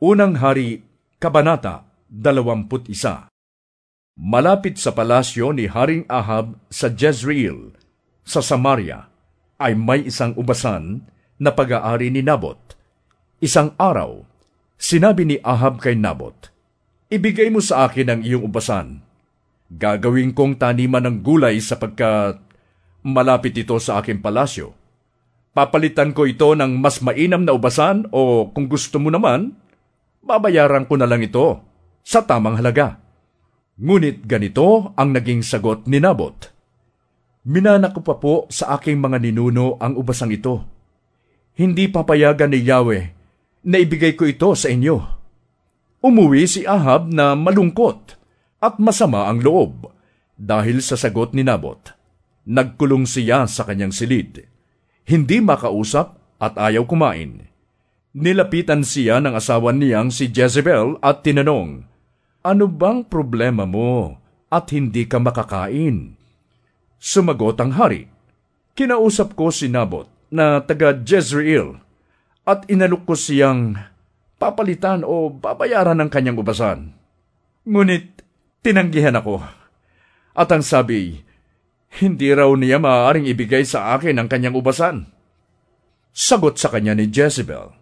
Unang Hari, Kabanata 21 Malapit sa palasyo ni Haring Ahab sa Jezreel, sa Samaria, ay may isang ubasan na pag-aari ni Nabot. Isang araw, sinabi ni Ahab kay Nabot, Ibigay mo sa akin ang iyong ubasan. Gagawin kong taniman ng gulay sapagkat malapit ito sa aking palasyo. Papalitan ko ito ng mas mainam na ubasan o kung gusto mo naman, babayaran ko na lang ito sa tamang halaga. Ngunit ganito ang naging sagot ni Nabot. Minana ko pa po sa aking mga ninuno ang ubasang ito. Hindi papayagan ni Yahweh na ibigay ko ito sa inyo. Umuwi si Ahab na malungkot at masama ang loob dahil sa sagot ni Nabot. Nagkulong siya sa kanyang silid. Hindi makausap at ayaw kumain. Nilapitan siya ng asawa niyang si Jezebel at tinanong, ano bang problema mo at hindi ka makakain? Sumagot ang hari, Kinausap ko si Nabot na taga Jezreel at inalok ko siyang papalitan o babayaran ng kanyang ubasan. Ngunit tinanggihan ako. At ang sabi, hindi raw niya maaaring ibigay sa akin ang kanyang ubasan. Sagot sa kanya ni Jezebel,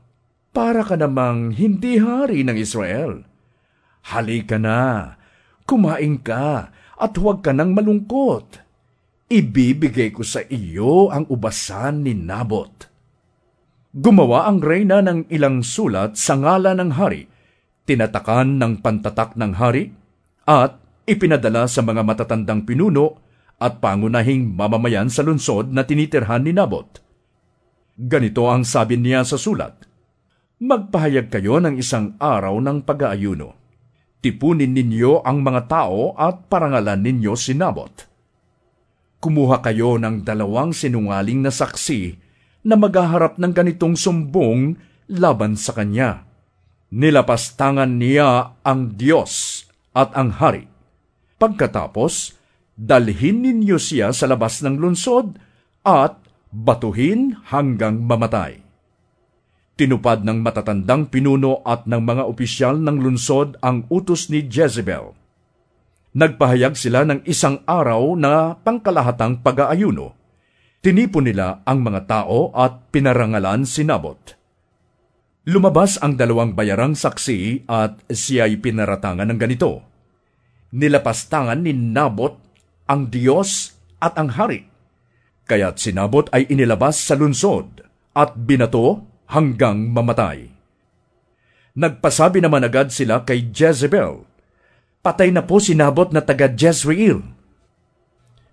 Para ka namang hindi hari ng Israel Halika na, kumain ka at huwag ka nang malungkot. Ibibigay ko sa iyo ang ubasan ni Nabot. Gumawa ang reyna ng ilang sulat sa ngala ng hari, tinatakan ng pantatak ng hari, at ipinadala sa mga matatandang pinuno at pangunahing mamamayan sa lungsod na tinitirhan ni Nabot. Ganito ang sabi niya sa sulat, Magpahayag kayo ng isang araw ng pag-aayuno tipunin ninyo ang mga tao at parangalan ninyo si Nabot. Kumuha kayo ng dalawang sinungaling na saksi na maghaharap ng ganitong sumbong laban sa kanya. Nilapastangan niya ang Diyos at ang Hari. Pagkatapos, dalhin ninyo siya sa labas ng lunsod at batuhin hanggang mamatay tinupad ng matatandang pinuno at ng mga opisyal ng lunsod ang utos ni Jezebel. Nagpahayag sila ng isang araw na pangkalahatang pag-aayuno. Tinipon nila ang mga tao at pinarangalan si Nabot. Lumabas ang dalawang bayarang saksi at siya'y pinaratangan ng ganito. Nilapastangan ni Nabot ang Diyos at ang Hari. Kaya't si Nabot ay inilabas sa lunsod at binato hanggang mamatay. Nagpasabi naman agad sila kay Jezebel, Patay na po si Nabot na taga Jezreel.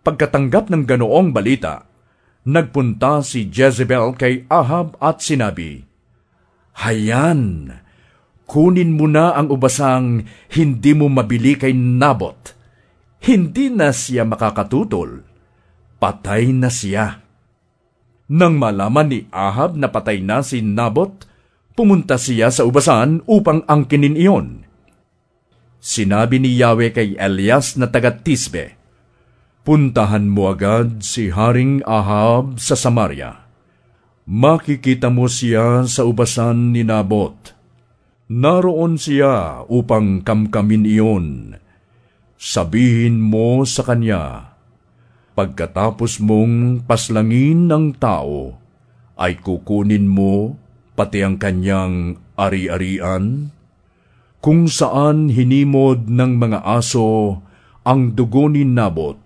Pagkatanggap ng ganoong balita, nagpunta si Jezebel kay Ahab at sinabi, Hayan, kunin mo na ang ubasang hindi mo mabili kay Nabot. Hindi na siya makakatutol. Patay na siya. Nang malaman ni Ahab na patay na si Nabot, pumunta siya sa ubasan upang angkinin iyon. Sinabi ni Yahweh kay Elias na taga Tisbe, Puntahan mo agad si Haring Ahab sa Samaria. Makikita mo siya sa ubasan ni Nabot. Naroon siya upang kamkamin iyon. Sabihin mo sa kanya, Pagkatapos mong paslangin ng tao, ay kukunin mo pati ang kanyang ari-arian? Kung saan hinimod ng mga aso ang dugo ni Nabot,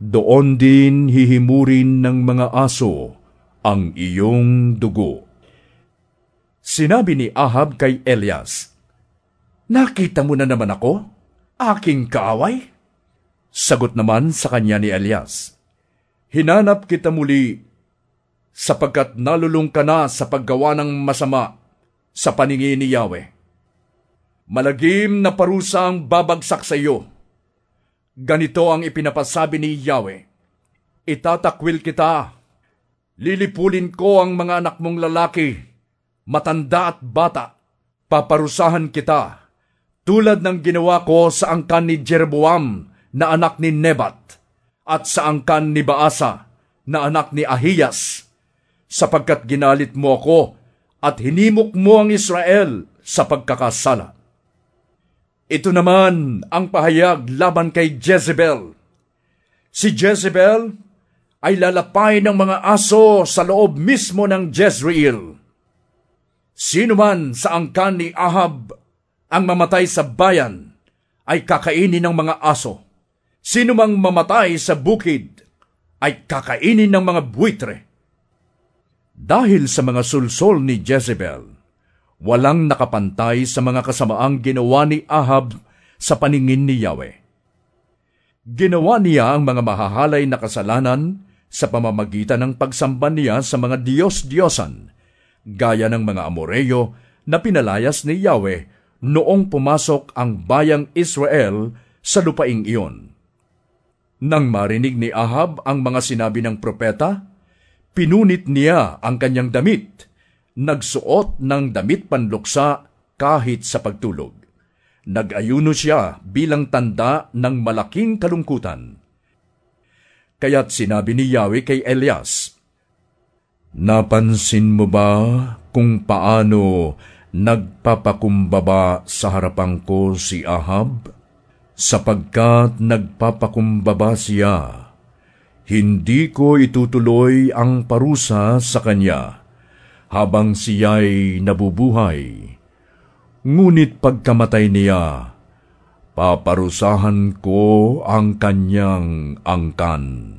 doon din hihimurin ng mga aso ang iyong dugo. Sinabi ni Ahab kay Elias, Nakita mo na naman ako, aking kaaway? Sagot naman sa kanya ni Elias, Hinanap kita muli sapagkat nalulung ka na sa paggawa ng masama sa paningin ni Yahweh. Malagim na parusa ang babagsak sa iyo. Ganito ang ipinapasabi ni Yahweh. Itatakwil kita. Lilipulin ko ang mga anak mong lalaki, matanda at bata. Paparusahan kita, tulad ng ginawa ko sa angkan ni Jeroboam na anak ni Nebat, at sa angkan ni Baasa na anak ni Ahiyas, sapagkat ginalit mo ako at hinimok mo ang Israel sa pagkakasala. Ito naman ang pahayag laban kay Jezebel. Si Jezebel ay lalapay ng mga aso sa loob mismo ng Jezreel. Sino man sa angkan ni Ahab ang mamatay sa bayan ay kakainin ng mga aso. Sino mang mamatay sa bukid ay kakainin ng mga buitre. Dahil sa mga sulsol ni Jezebel, walang nakapantay sa mga kasamaang ginawa ni Ahab sa paningin ni Yahweh. Ginawa niya ang mga mahahalay na kasalanan sa pamamagitan ng pagsamba niya sa mga Diyos-Diyosan, gaya ng mga Amoreyo na pinalayas ni Yahweh noong pumasok ang bayang Israel sa lupaing iyon. Nang marinig ni Ahab ang mga sinabi ng propeta, pinunit niya ang kanyang damit nagsuot ng damit panluksa kahit sa pagtulog. Nag-ayuno siya bilang tanda ng malaking kalungkutan. Kaya't sinabi ni Yahweh kay Elias, Napansin mo ba kung paano nagpapakumbaba sa harapan ko si Ahab? Sapagkat nagpapakumbaba siya, hindi ko itutuloy ang parusa sa kanya habang siya'y nabubuhay. Ngunit pagkamatay niya, paparusahan ko ang kanyang angkan.